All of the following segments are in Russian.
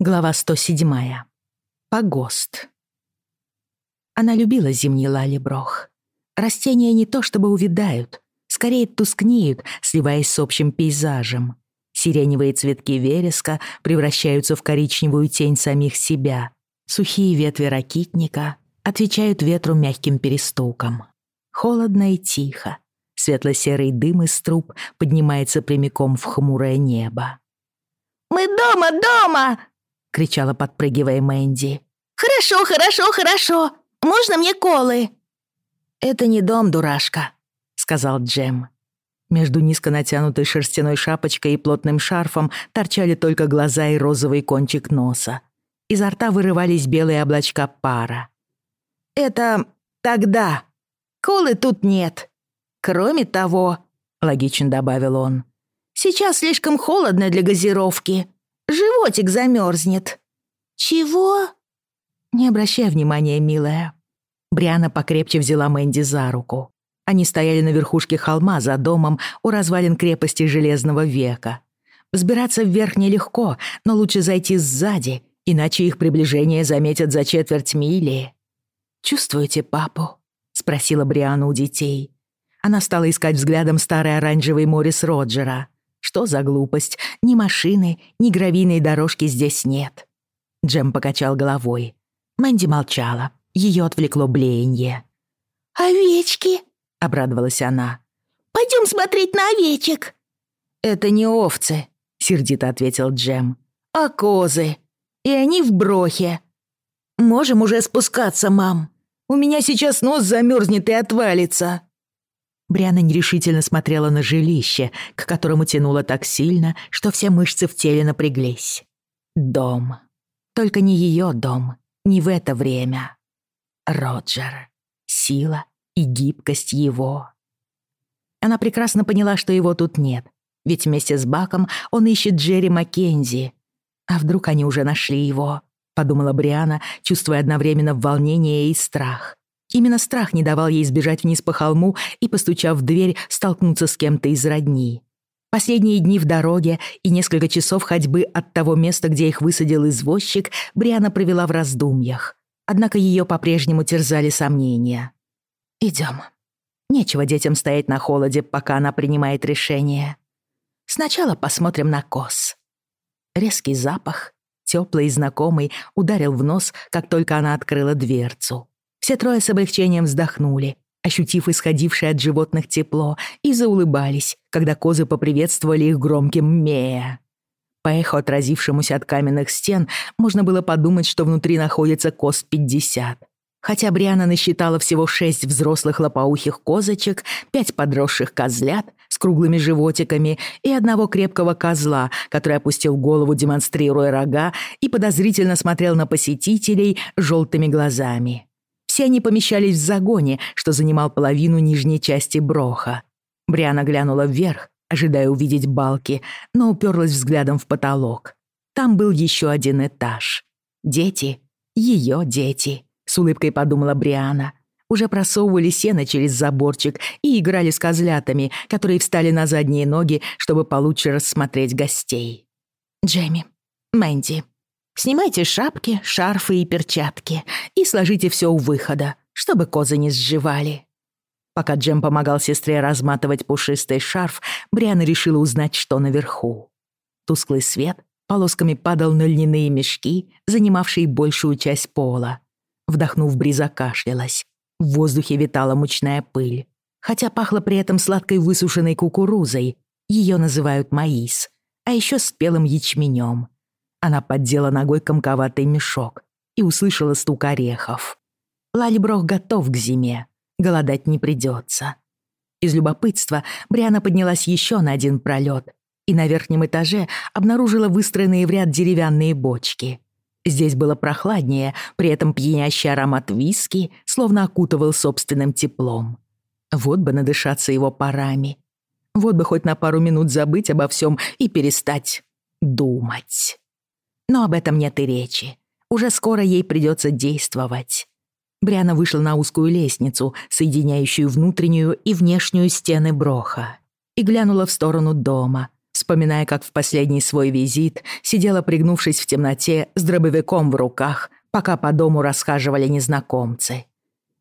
Глава 107. Погост. Она любила зимний лалиброх. Растения не то чтобы увядают, скорее тускнеют, сливаясь с общим пейзажем. Сиреневые цветки вереска превращаются в коричневую тень самих себя. Сухие ветви ракитника отвечают ветру мягким перестуком. Холодно и тихо. Светло-серый дым из труб поднимается прямиком в хмурое небо. «Мы дома, дома!» Кричала, подпрыгивая Мэнди. «Хорошо, хорошо, хорошо. Можно мне колы?» «Это не дом, дурашка», — сказал Джем. Между низко натянутой шерстяной шапочкой и плотным шарфом торчали только глаза и розовый кончик носа. Изо рта вырывались белые облачка пара. «Это тогда. Колы тут нет. Кроме того», — логично добавил он, «сейчас слишком холодно для газировки. Животик замерзнет. Чего? Не обращай внимания, милая. Бриана покрепче взяла Мэнди за руку. Они стояли на верхушке холма за домом у развалин крепости Железного века. Взбираться вверх нелегко, но лучше зайти сзади, иначе их приближение заметят за четверть мили. «Чувствуете папу?» — спросила Бриана у детей. Она стала искать взглядом старый оранжевый Морис Роджера. Что за глупость? Ни машины, ни гравийной дорожки здесь нет. Джем покачал головой. Мэнди молчала. Ее отвлекло блеяние. «Овечки!» — обрадовалась она. «Пойдем смотреть на овечек!» «Это не овцы», — сердито ответил Джем. «А козы. И они в брохе. Можем уже спускаться, мам. У меня сейчас нос замерзнет и отвалится». Бриана нерешительно смотрела на жилище, к которому тянуло так сильно, что все мышцы в теле напряглись. Дом. Только не ее дом, не в это время. Роджер. Сила и гибкость его. Она прекрасно поняла, что его тут нет, ведь вместе с Баком он ищет Джерри Маккензи. А вдруг они уже нашли его? Подумала Бриана, чувствуя одновременно волнение и страх. Именно страх не давал ей сбежать вниз по холму и, постучав в дверь, столкнуться с кем-то из родни. Последние дни в дороге и несколько часов ходьбы от того места, где их высадил извозчик, Бриана провела в раздумьях. Однако ее по-прежнему терзали сомнения. «Идем. Нечего детям стоять на холоде, пока она принимает решение. Сначала посмотрим на коз». Резкий запах, теплый и знакомый, ударил в нос, как только она открыла дверцу. Все трое с облегчением вздохнули, ощутив исходившее от животных тепло, и заулыбались, когда козы поприветствовали их громким «мея». По эху, отразившемуся от каменных стен, можно было подумать, что внутри находится коз 50. Хотя Бриана насчитала всего шесть взрослых лопоухих козочек, пять подросших козлят с круглыми животиками и одного крепкого козла, который опустил голову, демонстрируя рога, и подозрительно смотрел на посетителей желтыми глазами. Все они помещались в загоне, что занимал половину нижней части броха. Бриана глянула вверх, ожидая увидеть балки, но уперлась взглядом в потолок. Там был еще один этаж. Дети, ее дети, с улыбкой подумала Бриана, уже просовывали сено через заборчик и играли с козлятами, которые встали на задние ноги, чтобы получше рассмотреть гостей. Джейми, Мэнди, Снимайте шапки, шарфы и перчатки и сложите все у выхода, чтобы козы не сживали». Пока Джем помогал сестре разматывать пушистый шарф, Бриана решила узнать, что наверху. Тусклый свет полосками падал на льняные мешки, занимавшие большую часть пола. Вдохнув, Бри закашлялась. В воздухе витала мучная пыль. Хотя пахло при этом сладкой высушенной кукурузой, ее называют маис, а еще спелым ячменем. Она поддела ногой комковатый мешок и услышала стук орехов. Лалиброх готов к зиме, голодать не придется. Из любопытства Бриана поднялась еще на один пролет и на верхнем этаже обнаружила выстроенные в ряд деревянные бочки. Здесь было прохладнее, при этом пьянящий аромат виски словно окутывал собственным теплом. Вот бы надышаться его парами. Вот бы хоть на пару минут забыть обо всем и перестать думать. Но об этом нет и речи. Уже скоро ей придется действовать. Бриана вышла на узкую лестницу, соединяющую внутреннюю и внешнюю стены Броха, и глянула в сторону дома, вспоминая, как в последний свой визит сидела, пригнувшись в темноте, с дробовиком в руках, пока по дому расхаживали незнакомцы.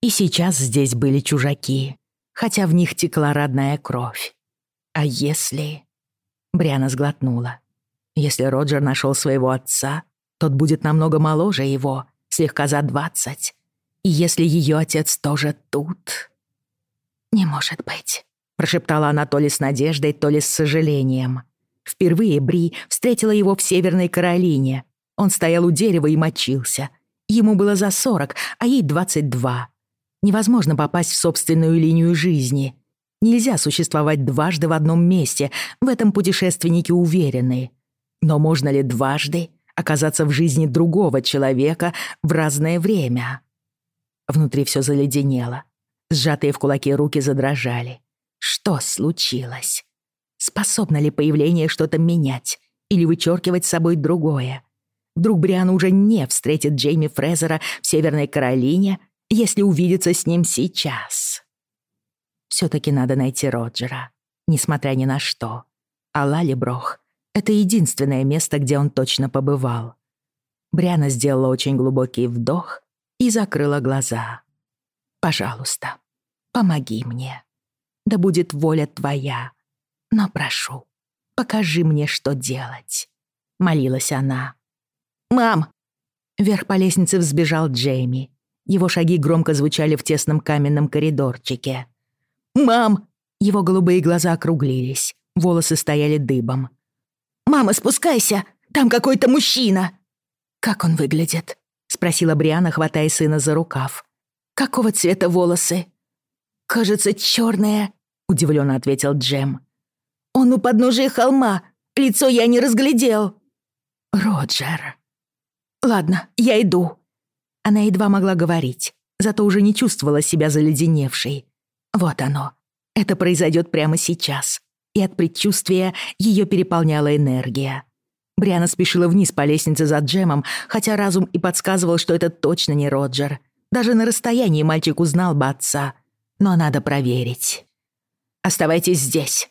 И сейчас здесь были чужаки, хотя в них текла родная кровь. А если... Бриана сглотнула. Если Роджер нашел своего отца, тот будет намного моложе его, слегка за двадцать. И если ее отец тоже тут... «Не может быть», — прошептала она то ли с надеждой, то ли с сожалением. Впервые Бри встретила его в Северной Каролине. Он стоял у дерева и мочился. Ему было за сорок, а ей двадцать два. Невозможно попасть в собственную линию жизни. Нельзя существовать дважды в одном месте, в этом путешественники уверены. Но можно ли дважды оказаться в жизни другого человека в разное время? Внутри все заледенело. Сжатые в кулаки руки задрожали. Что случилось? Способно ли появление что-то менять или вычеркивать с собой другое? Вдруг Бриан уже не встретит Джейми Фрезера в Северной Каролине, если увидится с ним сейчас? Все-таки надо найти Роджера, несмотря ни на что. А Лалиброх — это единственное место, где он точно побывал. Бриана сделала очень глубокий вдох и закрыла глаза. «Пожалуйста, помоги мне. Да будет воля твоя. Но прошу, покажи мне, что делать», — молилась она. «Мам!» Вверх по лестнице взбежал Джейми. Его шаги громко звучали в тесном каменном коридорчике. «Мам!» Его голубые глаза округлились, волосы стояли дыбом. «Мама, спускайся! Там какой-то мужчина!» «Как он выглядит?» — спросила Бриана, хватая сына за рукав. «Какого цвета волосы?» «Кажется, черные», — удивленно ответил Джем. «Он у подножия холма. Лицо я не разглядел». «Роджер». «Ладно, я иду». Она едва могла говорить, зато уже не чувствовала себя заледеневшей. Вот оно. Это произойдет прямо сейчас. И от предчувствия ее переполняла энергия. Бриана спешила вниз по лестнице за Джемом, хотя разум и подсказывал, что это точно не Роджер. Даже на расстоянии мальчик узнал бы отца. Но надо проверить. «Оставайтесь здесь».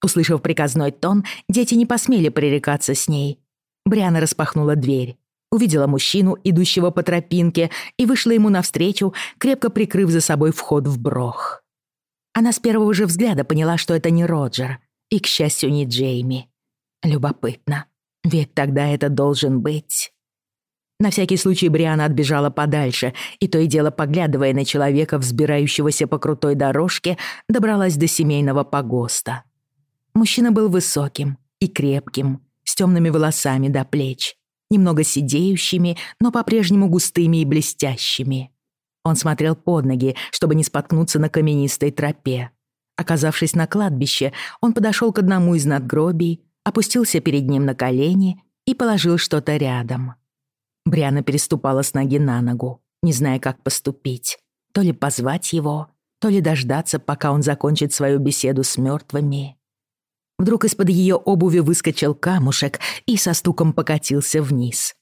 Услышав приказной тон, дети не посмели пререкаться с ней. Бриана распахнула дверь, увидела мужчину, идущего по тропинке, и вышла ему навстречу, крепко прикрыв за собой вход в брох. Она с первого же взгляда поняла, что это не Роджер, и, к счастью, не Джейми. Любопытно, ведь тогда это должен быть... На всякий случай Бриана отбежала подальше, и то и дело, поглядывая на человека, взбирающегося по крутой дорожке, добралась до семейного погоста. Мужчина был высоким и крепким, с темными волосами до плеч, немного сидеющими, но по-прежнему густыми и блестящими. Он смотрел под ноги, чтобы не споткнуться на каменистой тропе. Оказавшись на кладбище, он подошел к одному из надгробий, опустился перед ним на колени и положил что-то рядом. Бриана переступала с ноги на ногу, не зная, как поступить. То ли позвать его, то ли дождаться, пока он закончит свою беседу с мертвыми. Вдруг из-под ее обуви выскочил камушек и со стуком покатился вниз.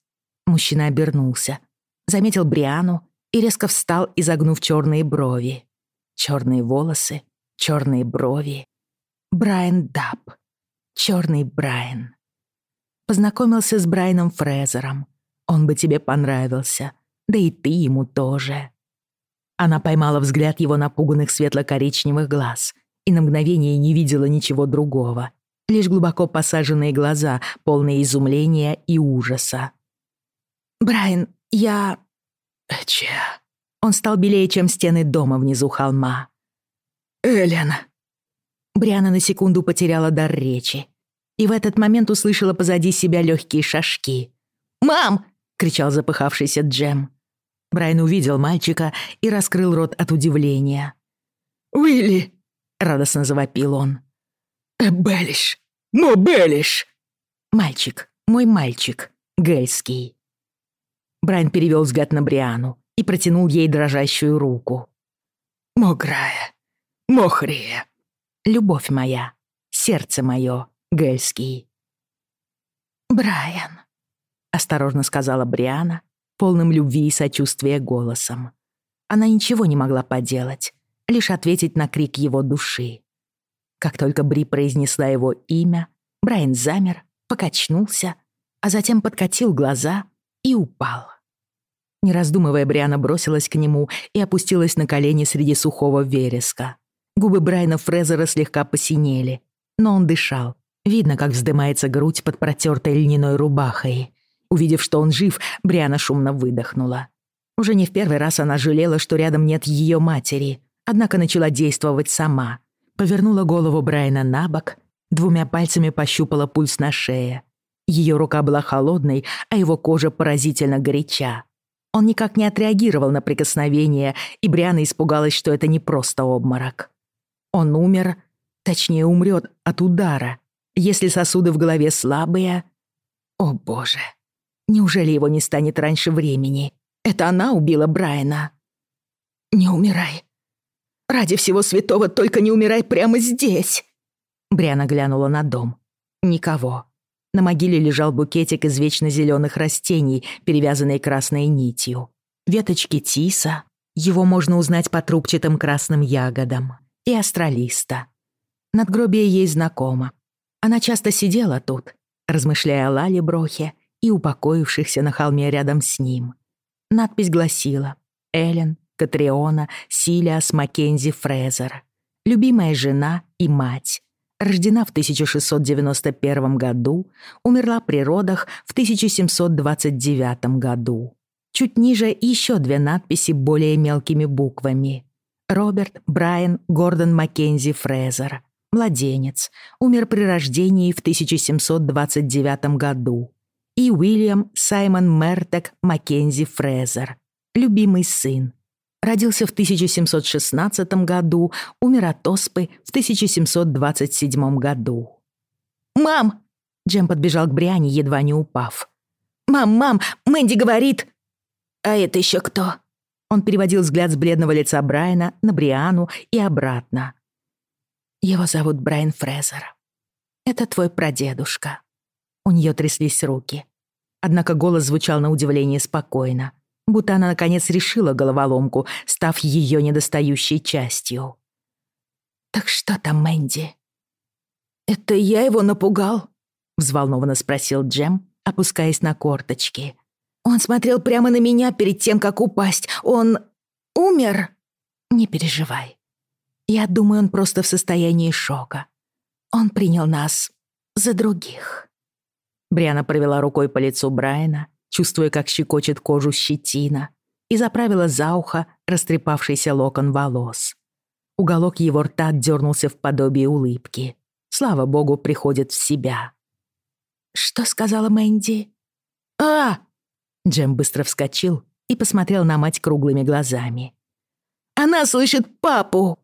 Мужчина обернулся, заметил Бриану и резко встал, изогнув черные брови. Черные волосы, черные брови. Брайан Даб. Черный Брайан. Познакомился с Брайаном Фрезером. Он бы тебе понравился. Да и ты ему тоже. Она поймала взгляд его напуганных светло-коричневых глаз и на мгновение не видела ничего другого. Лишь глубоко посаженные глаза, полные изумления и ужаса. «Брайан, я...» «Че?» Он стал белее, чем стены дома внизу холма. «Эллен!» Бриана на секунду потеряла дар речи и в этот момент услышала позади себя легкие шажки. «Мам!» — кричал запыхавшийся Джем. Брайан увидел мальчика и раскрыл рот от удивления. «Уилли!» — радостно завопил он. «Эбелиш! Мо Белиш!» «Мальчик, мой мальчик, Гельский». Брайан перевел взгляд на Бриану и протянул ей дрожащую руку. «Мограя, Мохрия, любовь моя, сердце мое, Гельский». «Брайан», — осторожно сказала Бриана, полным любви и сочувствия голосом. Она ничего не могла поделать, лишь ответить на крик его души. Как только Бри произнесла его имя, Брайан замер, покачнулся, а затем подкатил глаза и упал. Не раздумывая, Бриана бросилась к нему и опустилась на колени среди сухого вереска. Губы Брайана Фрезера слегка посинели, но он дышал. Видно, как вздымается грудь под протертой льняной рубахой. Увидев, что он жив, Бриана шумно выдохнула. Уже не в первый раз она жалела, что рядом нет ее матери, однако начала действовать сама. Повернула голову Брайана на бок, двумя пальцами пощупала пульс на шее. Ее рука была холодной, а его кожа поразительно горяча. Он никак не отреагировал на прикосновение, и Бриана испугалась, что это не просто обморок. Он умер, точнее умрет от удара. Если сосуды в голове слабые... О боже, неужели его не станет раньше времени? Это она убила Брайана. «Не умирай. Ради всего святого только не умирай прямо здесь!» Бриана глянула на дом. Никого. На могиле лежал букетик из вечно зеленых растений, перевязанный красной нитью. Веточки тиса, его можно узнать по трубчатым красным ягодам, и астролиста. Надгробие ей знакомо. Она часто сидела тут, размышляя о Лале Брохе и упокоившихся на холме рядом с ним. Надпись гласила «Эллен, Катриона, Силиас Маккензи Фрезер. Любимая жена и мать, рождена в 1691 году, умерла при родах в 1729 году. Чуть ниже еще две надписи более мелкими буквами. Роберт Брайан Гордон Маккензи Фрезер. Младенец. Умер при рождении в 1729 году. И Уильям Саймон Мертек Маккензи Фрезер. Любимый сын родился в 1716 году, умер от оспы в 1727 году. «Мам!» Джем подбежал к Бриане, едва не упав. «Мам, мам, Мэнди говорит...» «А это еще кто?» Он переводил взгляд с бледного лица Брайана на Бриану и обратно. «Его зовут Брайан Фрезер. Это твой прадедушка». У нее тряслись руки. Однако голос звучал на удивление спокойно будто она наконец решила головоломку, став ее недостающей частью. «Так что там, Мэнди?» «Это я его напугал?» — взволнованно спросил Джем, опускаясь на корточки. «Он смотрел прямо на меня перед тем, как упасть. Он умер?» «Не переживай. Я думаю, он просто в состоянии шока. Он принял нас за других». Бриана провела рукой по лицу Брайана, чувствуя, как щекочет кожу щетина, и заправила за ухо растрепавшийся локон волос. Уголок его рта дернулся в подобие улыбки. Слава богу, приходит в себя. «Что сказала Мэнди?» «А!» Джем быстро вскочил и посмотрел на мать круглыми глазами. «Она слышит папу!»